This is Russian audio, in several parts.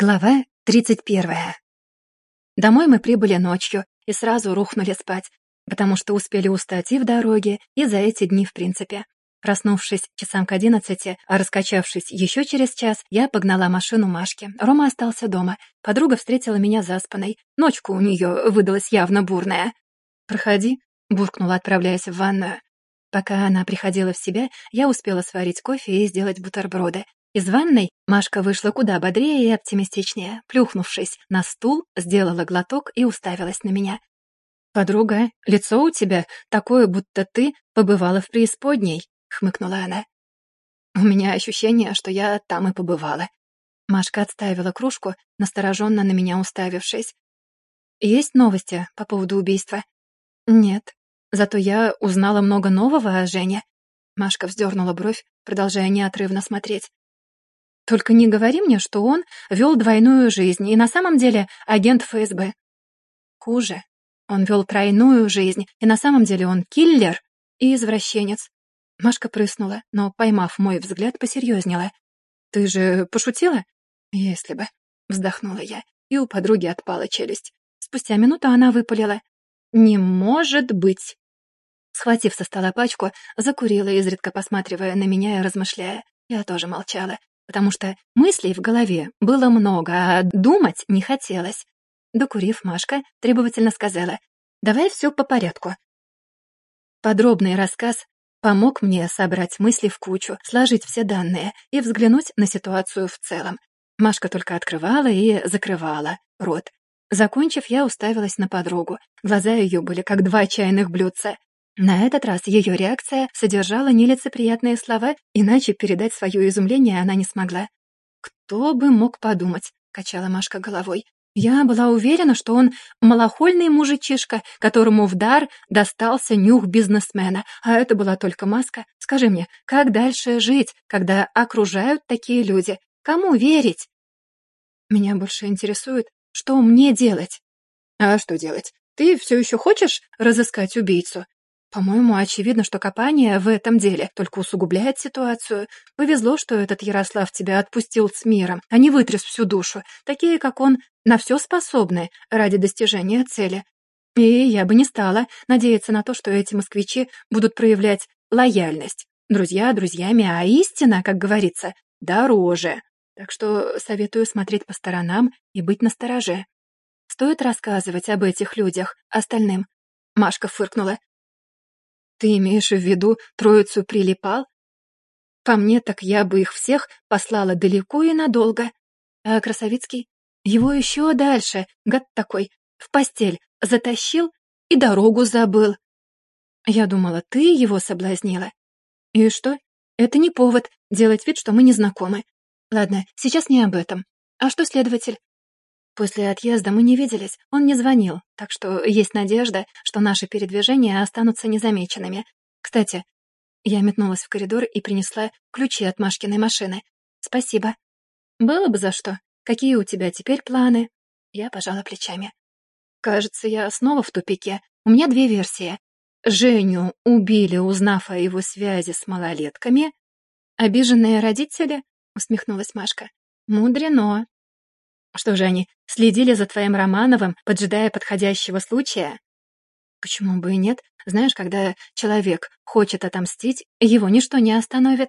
Глава 31. Домой мы прибыли ночью и сразу рухнули спать, потому что успели устать и в дороге, и за эти дни в принципе. Проснувшись часам к одиннадцати, а раскачавшись еще через час, я погнала машину Машки. Рома остался дома. Подруга встретила меня заспанной. Ночку у нее выдалась явно бурная. «Проходи», — буркнула, отправляясь в ванную. Пока она приходила в себя, я успела сварить кофе и сделать бутерброды. Из ванной Машка вышла куда бодрее и оптимистичнее. Плюхнувшись на стул, сделала глоток и уставилась на меня. «Подруга, лицо у тебя такое, будто ты побывала в преисподней», — хмыкнула она. «У меня ощущение, что я там и побывала». Машка отставила кружку, настороженно на меня уставившись. «Есть новости по поводу убийства?» «Нет. Зато я узнала много нового о Жене». Машка вздернула бровь, продолжая неотрывно смотреть. Только не говори мне, что он вел двойную жизнь и на самом деле агент ФСБ. Хуже. Он вел тройную жизнь, и на самом деле он киллер и извращенец. Машка прыснула, но, поймав мой взгляд, посерьезнела. «Ты же пошутила?» «Если бы», — вздохнула я, и у подруги отпала челюсть. Спустя минуту она выпалила. «Не может быть!» Схватив со стола пачку, закурила, изредка посматривая на меня и размышляя. Я тоже молчала потому что мыслей в голове было много, а думать не хотелось. Докурив, Машка требовательно сказала, «Давай все по порядку». Подробный рассказ помог мне собрать мысли в кучу, сложить все данные и взглянуть на ситуацию в целом. Машка только открывала и закрывала рот. Закончив, я уставилась на подругу. Глаза ее были как два чайных блюдца. На этот раз ее реакция содержала нелицеприятные слова, иначе передать свое изумление она не смогла. «Кто бы мог подумать?» — качала Машка головой. «Я была уверена, что он малохольный мужичишка, которому в дар достался нюх бизнесмена, а это была только маска. Скажи мне, как дальше жить, когда окружают такие люди? Кому верить?» «Меня больше интересует, что мне делать?» «А что делать? Ты все еще хочешь разыскать убийцу?» По-моему, очевидно, что копание в этом деле только усугубляет ситуацию. Повезло, что этот Ярослав тебя отпустил с миром, а не вытряс всю душу. Такие, как он, на все способны ради достижения цели. И я бы не стала надеяться на то, что эти москвичи будут проявлять лояльность. Друзья друзьями, а истина, как говорится, дороже. Так что советую смотреть по сторонам и быть настороже. Стоит рассказывать об этих людях остальным. Машка фыркнула. Ты имеешь в виду троицу прилипал? По мне, так я бы их всех послала далеко и надолго. А Красовицкий? Его еще дальше, гад такой, в постель затащил и дорогу забыл. Я думала, ты его соблазнила. И что? Это не повод делать вид, что мы не знакомы. Ладно, сейчас не об этом. А что следователь? После отъезда мы не виделись, он не звонил, так что есть надежда, что наши передвижения останутся незамеченными. Кстати, я метнулась в коридор и принесла ключи от Машкиной машины. Спасибо. Было бы за что. Какие у тебя теперь планы? Я пожала плечами. Кажется, я снова в тупике. У меня две версии. Женю убили, узнав о его связи с малолетками. Обиженные родители? Усмехнулась Машка. Мудрено. Что же они, следили за твоим Романовым, поджидая подходящего случая? Почему бы и нет? Знаешь, когда человек хочет отомстить, его ничто не остановит.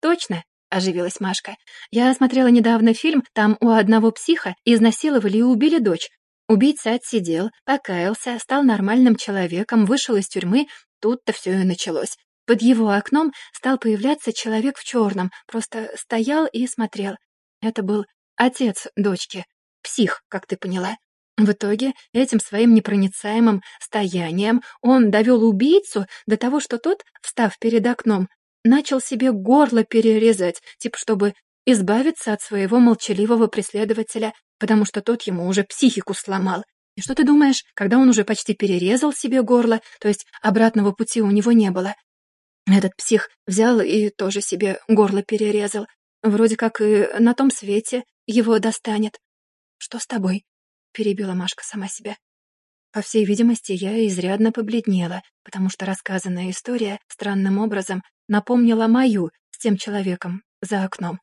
Точно, оживилась Машка. Я смотрела недавно фильм, там у одного психа изнасиловали и убили дочь. Убийца отсидел, покаялся, стал нормальным человеком, вышел из тюрьмы, тут-то все и началось. Под его окном стал появляться человек в черном, просто стоял и смотрел. Это был Отец дочки. Псих, как ты поняла. В итоге этим своим непроницаемым стоянием он довел убийцу до того, что тот, встав перед окном, начал себе горло перерезать, типа чтобы избавиться от своего молчаливого преследователя, потому что тот ему уже психику сломал. И что ты думаешь, когда он уже почти перерезал себе горло, то есть обратного пути у него не было? Этот псих взял и тоже себе горло перерезал. Вроде как и на том свете его достанет. Что с тобой? Перебила Машка сама себя. По всей видимости, я изрядно побледнела, потому что рассказанная история странным образом напомнила мою с тем человеком за окном.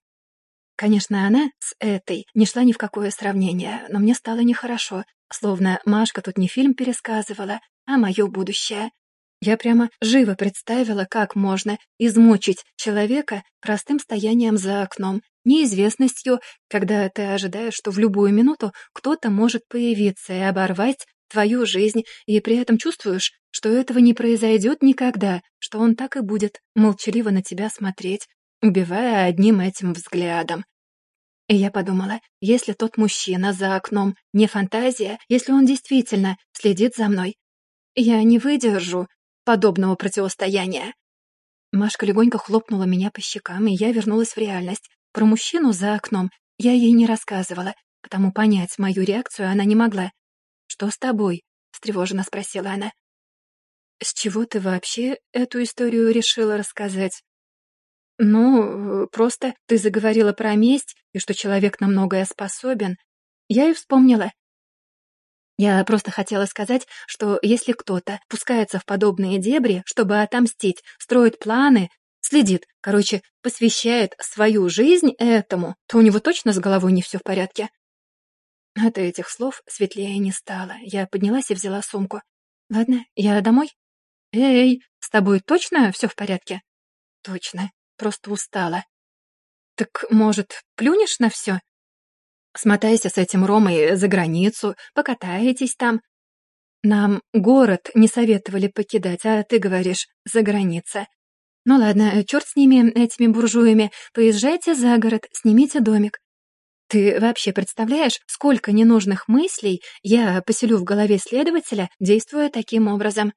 Конечно, она с этой не шла ни в какое сравнение, но мне стало нехорошо, словно Машка тут не фильм пересказывала, а мое будущее. Я прямо живо представила, как можно измучить человека простым стоянием за окном, неизвестностью, когда ты ожидаешь, что в любую минуту кто-то может появиться и оборвать твою жизнь, и при этом чувствуешь, что этого не произойдет никогда, что он так и будет молчаливо на тебя смотреть, убивая одним этим взглядом. И я подумала, если тот мужчина за окном не фантазия, если он действительно следит за мной, я не выдержу подобного противостояния. Машка легонько хлопнула меня по щекам, и я вернулась в реальность. Про мужчину за окном я ей не рассказывала, потому понять мою реакцию она не могла. «Что с тобой?» — встревоженно спросила она. «С чего ты вообще эту историю решила рассказать?» «Ну, просто ты заговорила про месть и что человек на многое способен. Я и вспомнила. Я просто хотела сказать, что если кто-то пускается в подобные дебри, чтобы отомстить, строит планы, следит, короче, посвящает свою жизнь этому, то у него точно с головой не все в порядке». От этих слов светлее не стало. Я поднялась и взяла сумку. «Ладно, я домой?» «Эй, с тобой точно все в порядке?» «Точно просто устала. Так, может, плюнешь на все? Смотайся с этим Ромой за границу, покатаетесь там. Нам город не советовали покидать, а ты говоришь «за граница». Ну ладно, черт с ними, этими буржуями, поезжайте за город, снимите домик. Ты вообще представляешь, сколько ненужных мыслей я поселю в голове следователя, действуя таким образом?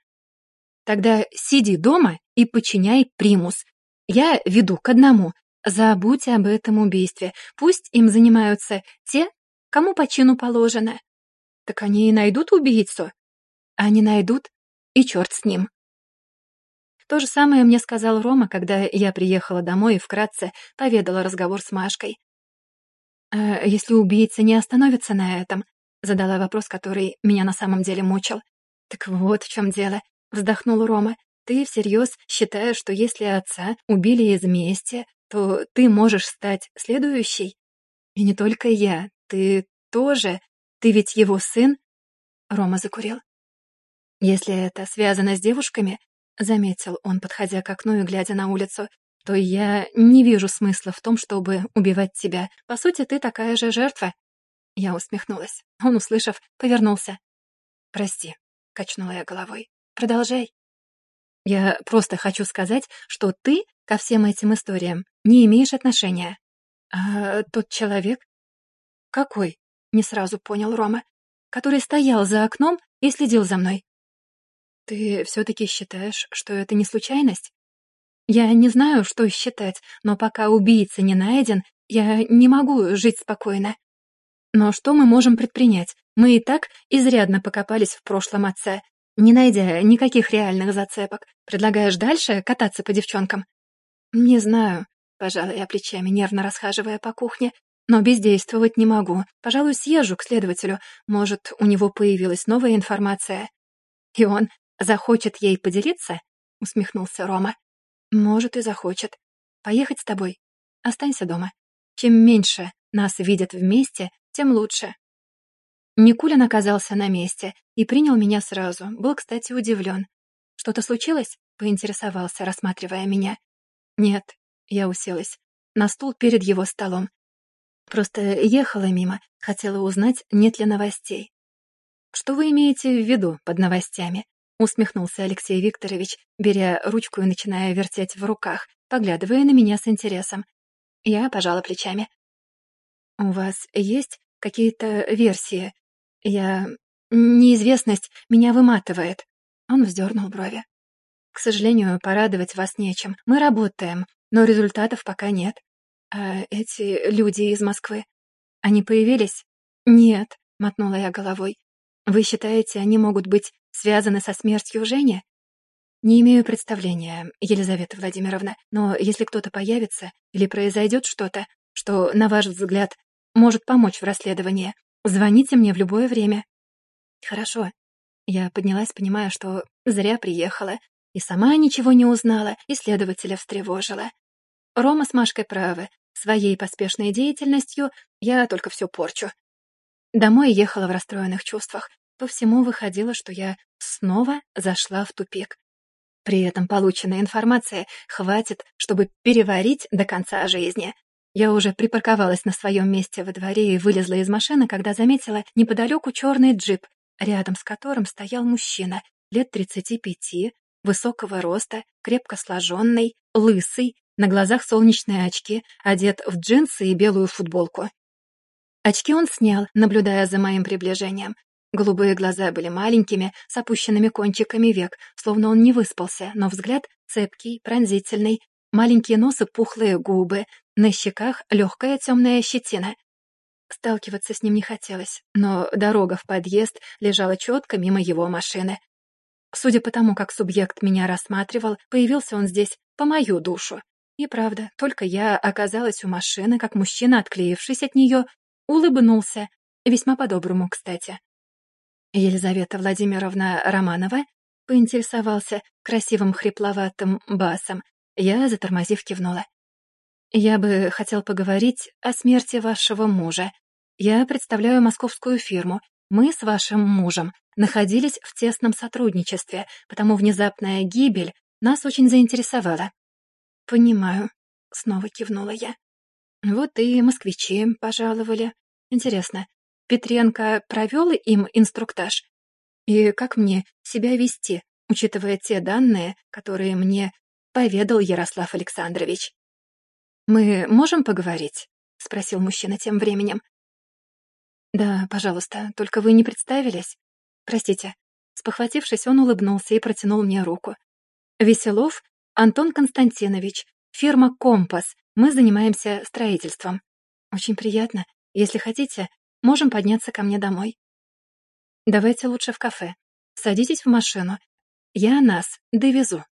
Тогда сиди дома и подчиняй примус, я веду к одному. Забудь об этом убийстве. Пусть им занимаются те, кому по чину положено. Так они и найдут убийцу. Они найдут, и черт с ним. То же самое мне сказал Рома, когда я приехала домой и вкратце поведала разговор с Машкой. «А если убийца не остановится на этом?» Задала вопрос, который меня на самом деле мучил. «Так вот в чем дело», — вздохнул Рома. Ты всерьез считаешь, что если отца убили из мести, то ты можешь стать следующей? И не только я, ты тоже. Ты ведь его сын? Рома закурил. Если это связано с девушками, заметил он, подходя к окну и глядя на улицу, то я не вижу смысла в том, чтобы убивать тебя. По сути, ты такая же жертва. Я усмехнулась. Он, услышав, повернулся. «Прости», — качнула я головой. «Продолжай». Я просто хочу сказать, что ты ко всем этим историям не имеешь отношения. А тот человек? Какой? Не сразу понял Рома. Который стоял за окном и следил за мной. Ты все-таки считаешь, что это не случайность? Я не знаю, что считать, но пока убийца не найден, я не могу жить спокойно. Но что мы можем предпринять? Мы и так изрядно покопались в прошлом отца, не найдя никаких реальных зацепок, предлагаешь дальше кататься по девчонкам? Не знаю, пожалуй, я плечами, нервно расхаживая по кухне, но бездействовать не могу. Пожалуй, съезжу к следователю. Может, у него появилась новая информация. И он захочет ей поделиться? Усмехнулся Рома. Может, и захочет. Поехать с тобой? Останься дома. Чем меньше нас видят вместе, тем лучше. Никулин оказался на месте и принял меня сразу. Был, кстати, удивлен. «Что-то случилось?» — поинтересовался, рассматривая меня. «Нет», — я уселась. На стул перед его столом. Просто ехала мимо, хотела узнать, нет ли новостей. «Что вы имеете в виду под новостями?» — усмехнулся Алексей Викторович, беря ручку и начиная вертеть в руках, поглядывая на меня с интересом. Я пожала плечами. «У вас есть какие-то версии я... Неизвестность меня выматывает. Он вздернул брови. К сожалению, порадовать вас нечем. Мы работаем, но результатов пока нет. А эти люди из Москвы, они появились? Нет, мотнула я головой. Вы считаете, они могут быть связаны со смертью Жени? Не имею представления, Елизавета Владимировна, но если кто-то появится или произойдет что-то, что, на ваш взгляд, может помочь в расследовании, Звоните мне в любое время». «Хорошо». Я поднялась, понимая, что зря приехала, и сама ничего не узнала, и следователя встревожила. Рома с Машкой правы. Своей поспешной деятельностью я только все порчу. Домой ехала в расстроенных чувствах. По всему выходило, что я снова зашла в тупик. При этом полученная информация хватит, чтобы переварить до конца жизни. Я уже припарковалась на своем месте во дворе и вылезла из машины, когда заметила неподалеку черный джип, рядом с которым стоял мужчина лет 35, высокого роста, крепко сложенный, лысый, на глазах солнечные очки, одет в джинсы и белую футболку. Очки он снял, наблюдая за моим приближением. Голубые глаза были маленькими, с опущенными кончиками век, словно он не выспался, но взгляд цепкий, пронзительный, маленькие нос пухлые губы, на щеках легкая темная щетина. Сталкиваться с ним не хотелось, но дорога в подъезд лежала четко мимо его машины. Судя по тому, как субъект меня рассматривал, появился он здесь по мою душу. И правда, только я оказалась у машины, как мужчина, отклеившись от нее, улыбнулся, весьма по-доброму, кстати. Елизавета Владимировна Романова поинтересовался красивым хрипловатым басом. Я, затормозив, кивнула. «Я бы хотел поговорить о смерти вашего мужа. Я представляю московскую фирму. Мы с вашим мужем находились в тесном сотрудничестве, потому внезапная гибель нас очень заинтересовала». «Понимаю», — снова кивнула я. «Вот и москвичи пожаловали. Интересно, Петренко провел им инструктаж? И как мне себя вести, учитывая те данные, которые мне поведал Ярослав Александрович? «Мы можем поговорить?» — спросил мужчина тем временем. «Да, пожалуйста, только вы не представились. Простите». Спохватившись, он улыбнулся и протянул мне руку. «Веселов Антон Константинович, фирма «Компас». Мы занимаемся строительством. Очень приятно. Если хотите, можем подняться ко мне домой. Давайте лучше в кафе. Садитесь в машину. Я нас довезу.